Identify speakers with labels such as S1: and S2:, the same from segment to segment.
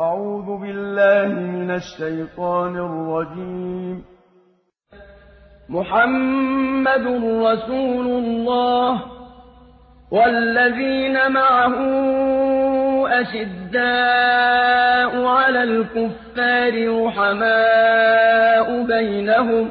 S1: أعوذ بالله من الشيطان الرجيم. محمد رسول الله والذين معه أشداء على الكفار رحماء بينهم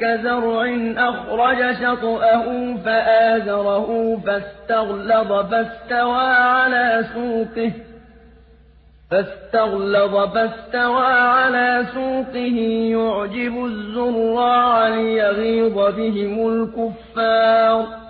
S1: كزرع أخرج شطأه فآزره فاستغلظ فاستوى على سوقه فاستغلظ فاستوى على سوقه. يعجب الزراع ليغيظ بهم الكفار.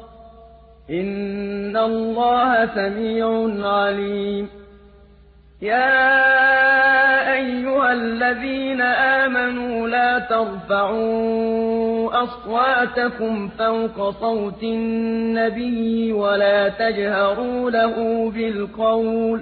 S1: إن الله سميع عليم. يا أيها الذين آمنوا لا ترفعوا أصواتكم فوق صوت النبي ولا تجهروا له بالقول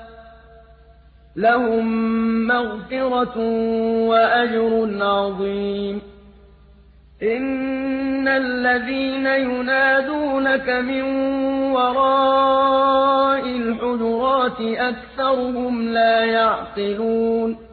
S1: لهم مغفرة وأجر عظيم. إن الذين ينادونك من وراء الحجرات أكثرهم لا يعقلون.